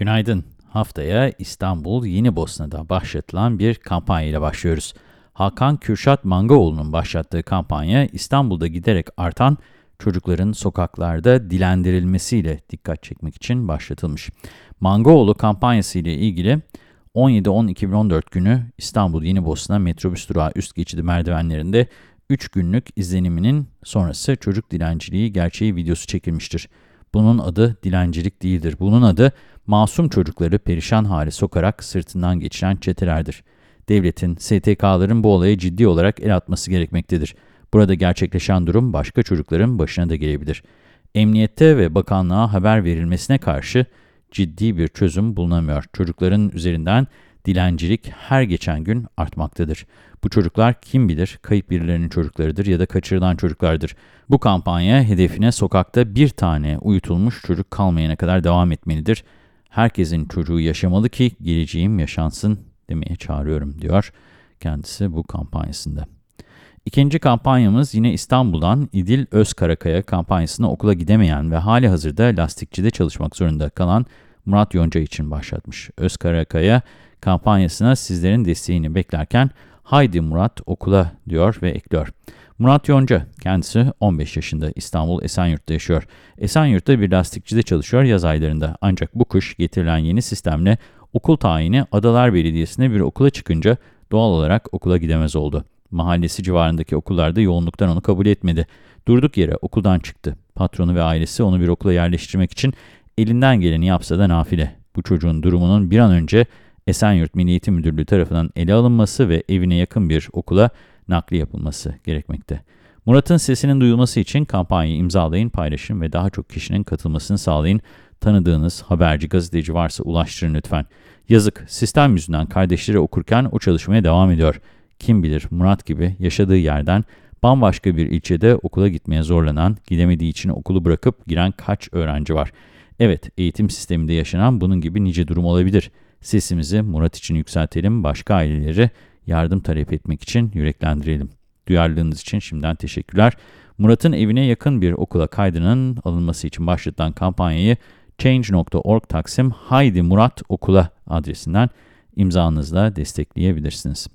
Günaydın. Haftaya İstanbul Yeni Bosna'da başlatılan bir kampanya ile başlıyoruz. Hakan Kürşat Mangaoğlu'nun başlattığı kampanya İstanbul'da giderek artan çocukların sokaklarda dilendirilmesiyle dikkat çekmek için başlatılmış. Mangaoğlu kampanyası ile ilgili 17-10-2014 günü İstanbul Yeni Bosna metrobüs durağı üst geçidi merdivenlerinde 3 günlük izleniminin sonrası çocuk dilenciliği gerçeği videosu çekilmiştir. Bunun adı dilencilik değildir. Bunun adı masum çocukları perişan hale sokarak sırtından geçiren çetelerdir. Devletin, STK'ların bu olaya ciddi olarak el atması gerekmektedir. Burada gerçekleşen durum başka çocukların başına da gelebilir. Emniyette ve bakanlığa haber verilmesine karşı ciddi bir çözüm bulunamıyor. Çocukların üzerinden dilencilik her geçen gün artmaktadır. Bu çocuklar kim bilir kayıp birilerinin çocuklarıdır ya da kaçırılan çocuklardır. Bu kampanya hedefine sokakta bir tane uyutulmuş çocuk kalmayana kadar devam etmelidir. Herkesin çocuğu yaşamalı ki geleceğim yaşansın demeye çağırıyorum diyor kendisi bu kampanyasında. İkinci kampanyamız yine İstanbul'dan İdil Özkarakaya kampanyasına okula gidemeyen ve hali hazırda lastikçide çalışmak zorunda kalan Murat Yonca için başlatmış. Özkarakaya kampanyasına sizlerin desteğini beklerken haydi Murat okula diyor ve ekliyor. Murat Yonca, kendisi 15 yaşında İstanbul Esenyurt'ta yaşıyor. Esenyurt'ta bir lastikçide çalışıyor yaz aylarında. Ancak bu kış getirilen yeni sistemle okul tayini Adalar Belediyesi'ne bir okula çıkınca doğal olarak okula gidemez oldu. Mahallesi civarındaki okullarda yoğunluktan onu kabul etmedi. Durduk yere okuldan çıktı. Patronu ve ailesi onu bir okula yerleştirmek için elinden geleni yapsa da nafile. Bu çocuğun durumunun bir an önce Esenyurt Milli Eğitim Müdürlüğü tarafından ele alınması ve evine yakın bir okula nakli yapılması gerekmekte. Murat'ın sesinin duyulması için kampanyayı imzalayın, paylaşın ve daha çok kişinin katılmasını sağlayın. Tanıdığınız haberci, gazeteci varsa ulaştırın lütfen. Yazık, sistem yüzünden kardeşleri okurken o çalışmaya devam ediyor. Kim bilir Murat gibi yaşadığı yerden bambaşka bir ilçede okula gitmeye zorlanan, gidemediği için okulu bırakıp giren kaç öğrenci var. Evet, eğitim sisteminde yaşanan bunun gibi nice durum olabilir. Sesimizi Murat için yükseltelim, başka aileleri yardım talep etmek için yüreklendirelim. Duyarlılığınız için şimdiden teşekkürler. Murat'ın evine yakın bir okula kaydının alınması için başlatılan kampanyayı change.org Taksim Haydi Murat Okula adresinden imzanızla destekleyebilirsiniz.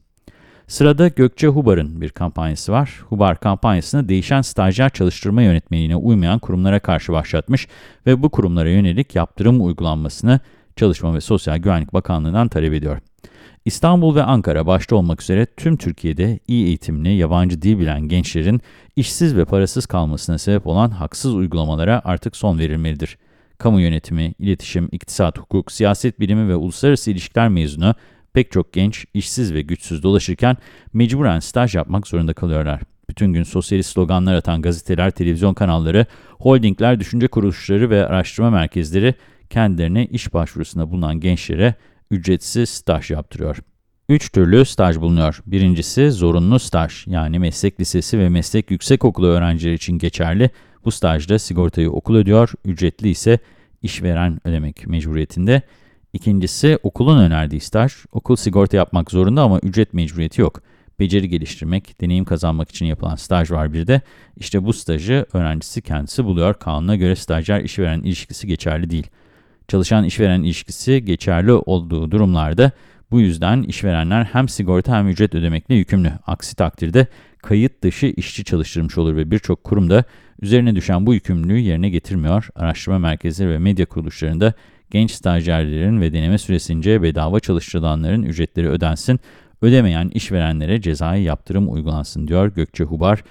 Sırada Gökçe Hubar'ın bir kampanyası var. Hubar kampanyasını değişen stajyer çalıştırma yönetmeliğine uymayan kurumlara karşı başlatmış ve bu kurumlara yönelik yaptırım uygulanmasını Çalışma ve Sosyal Güvenlik Bakanlığı'ndan talep ediyor. İstanbul ve Ankara başta olmak üzere tüm Türkiye'de iyi eğitimli, yabancı dil bilen gençlerin işsiz ve parasız kalmasına sebep olan haksız uygulamalara artık son verilmelidir. Kamu yönetimi, iletişim, iktisat, hukuk, siyaset bilimi ve uluslararası ilişkiler mezunu pek çok genç işsiz ve güçsüz dolaşırken mecburen staj yapmak zorunda kalıyorlar. Bütün gün sosyalist sloganlar atan gazeteler, televizyon kanalları, holdingler, düşünce kuruluşları ve araştırma merkezleri kendilerine iş başvurusunda bulunan gençlere ücretsiz staj yaptırıyor. Üç türlü staj bulunuyor. Birincisi zorunlu staj yani meslek lisesi ve meslek yüksekokulu öğrencileri için geçerli. Bu stajda sigortayı okul ödüyor, ücretli ise işveren ödemek mecburiyetinde. İkincisi okulun önerdiği staj. Okul sigorta yapmak zorunda ama ücret mecburiyeti yok. Beceri geliştirmek, deneyim kazanmak için yapılan staj var bir de. İşte bu stajı öğrencisi kendisi buluyor. Kanuna göre stajyer işveren ilişkisi geçerli değil. Çalışan işveren ilişkisi geçerli olduğu durumlarda bu yüzden işverenler hem sigorta hem ücret ödemekle yükümlü. Aksi takdirde kayıt dışı işçi çalıştırmış olur ve birçok kurumda üzerine düşen bu yükümlülüğü yerine getirmiyor. Araştırma merkezleri ve medya kuruluşlarında genç stajyerlerin ve deneme süresince bedava çalıştırılanların ücretleri ödensin, ödemeyen işverenlere cezai yaptırım uygulansın diyor Gökçe Hubar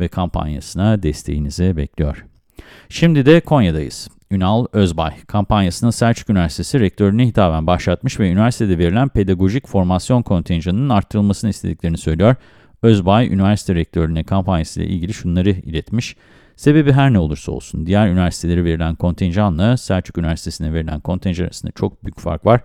ve kampanyasına desteğinizi bekliyor. Şimdi de Konya'dayız. Ünal Özbay kampanyasını Selçuk Üniversitesi rektörüne hitaben başlatmış ve üniversitede verilen pedagojik formasyon kontenjanının arttırılmasını istediklerini söylüyor. Özbay, üniversite rektörüne kampanyasıyla ilgili şunları iletmiş. Sebebi her ne olursa olsun diğer üniversitelere verilen kontenjanla Selçuk Üniversitesi'ne verilen kontenjan arasında çok büyük fark var.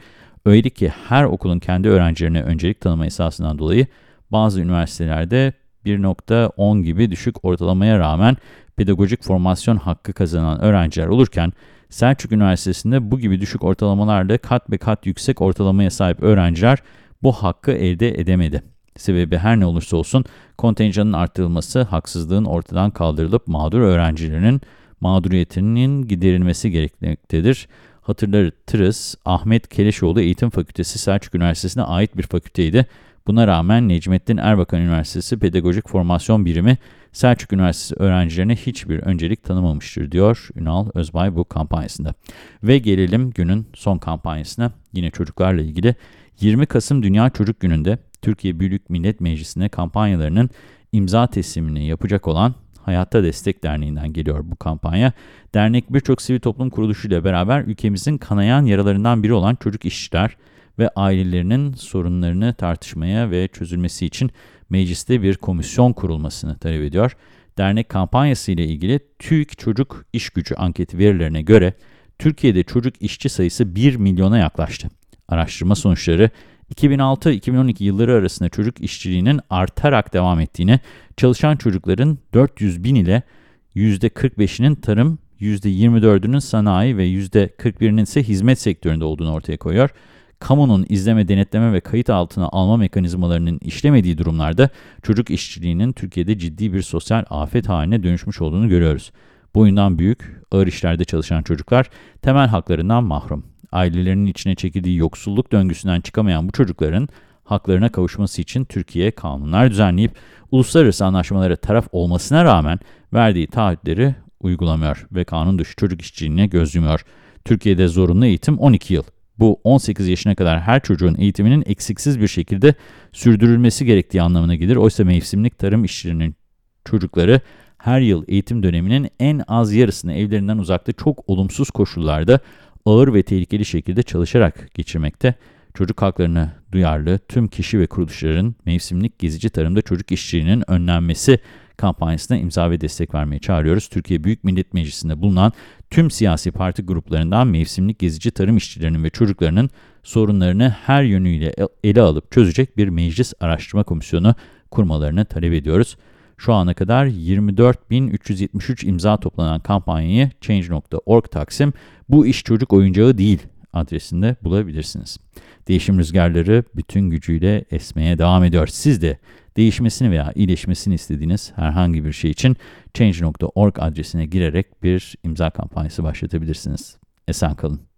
Öyle ki her okulun kendi öğrencilerine öncelik tanıma esasından dolayı bazı üniversitelerde 1.10 gibi düşük ortalamaya rağmen pedagojik formasyon hakkı kazanan öğrenciler olurken, Selçuk Üniversitesi'nde bu gibi düşük ortalamalarla kat be kat yüksek ortalamaya sahip öğrenciler bu hakkı elde edemedi. Sebebi her ne olursa olsun kontenjanın arttırılması haksızlığın ortadan kaldırılıp mağdur öğrencilerin mağduriyetinin giderilmesi gerekmektedir. Hatırlatırız, Ahmet Keleşoğlu Eğitim Fakültesi Selçuk Üniversitesi'ne ait bir fakülteydi. Buna rağmen Necmettin Erbakan Üniversitesi Pedagojik Formasyon Birimi Selçuk Üniversitesi öğrencilerine hiçbir öncelik tanımamıştır diyor Ünal Özbay bu kampanyasında. Ve gelelim günün son kampanyasına yine çocuklarla ilgili 20 Kasım Dünya Çocuk Günü'nde Türkiye Büyük Millet Meclisi'ne kampanyalarının imza teslimini yapacak olan Hayatta Destek Derneği'nden geliyor bu kampanya. Dernek birçok sivil toplum kuruluşuyla beraber ülkemizin kanayan yaralarından biri olan çocuk işçiler ve ailelerinin sorunlarını tartışmaya ve çözülmesi için mecliste bir komisyon kurulmasını talep ediyor. Dernek kampanyası ile ilgili TÜİK Çocuk İş Gücü anketi verilerine göre Türkiye'de çocuk işçi sayısı 1 milyona yaklaştı. Araştırma sonuçları 2006-2012 yılları arasında çocuk işçiliğinin artarak devam ettiğini, çalışan çocukların 400 bin ile %45'inin tarım, %24'ünün sanayi ve %41'inin ise hizmet sektöründe olduğunu ortaya koyuyor. Kamunun izleme, denetleme ve kayıt altına alma mekanizmalarının işlemediği durumlarda çocuk işçiliğinin Türkiye'de ciddi bir sosyal afet haline dönüşmüş olduğunu görüyoruz. Boyundan büyük, ağır işlerde çalışan çocuklar temel haklarından mahrum ailelerinin içine çekildiği yoksulluk döngüsünden çıkamayan bu çocukların haklarına kavuşması için Türkiye kanunlar düzenleyip uluslararası anlaşmalara taraf olmasına rağmen verdiği taahhütleri uygulamıyor ve kanun dışı çocuk işçiliğine göz yumuyor. Türkiye'de zorunlu eğitim 12 yıl. Bu 18 yaşına kadar her çocuğun eğitiminin eksiksiz bir şekilde sürdürülmesi gerektiği anlamına gelir. Oysa mevsimlik tarım işçilerinin çocukları her yıl eğitim döneminin en az yarısını evlerinden uzakta çok olumsuz koşullarda ağır ve tehlikeli şekilde çalışarak geçirmekte. Çocuk haklarına duyarlı tüm kişi ve kuruluşların mevsimlik gezici tarımda çocuk işçiliğinin önlenmesi kampanyasına imza ve destek vermeye çağırıyoruz. Türkiye Büyük Millet Meclisi'nde bulunan tüm siyasi parti gruplarından mevsimlik gezici tarım işçilerinin ve çocuklarının sorunlarını her yönüyle ele alıp çözecek bir meclis araştırma komisyonu kurmalarını talep ediyoruz. Şu ana kadar 24.373 imza toplanan kampanyayı Change.org Taksim bu iş çocuk oyuncağı değil adresinde bulabilirsiniz. Değişim rüzgarları bütün gücüyle esmeye devam ediyor. Siz de değişmesini veya iyileşmesini istediğiniz herhangi bir şey için Change.org adresine girerek bir imza kampanyası başlatabilirsiniz. Esen kalın.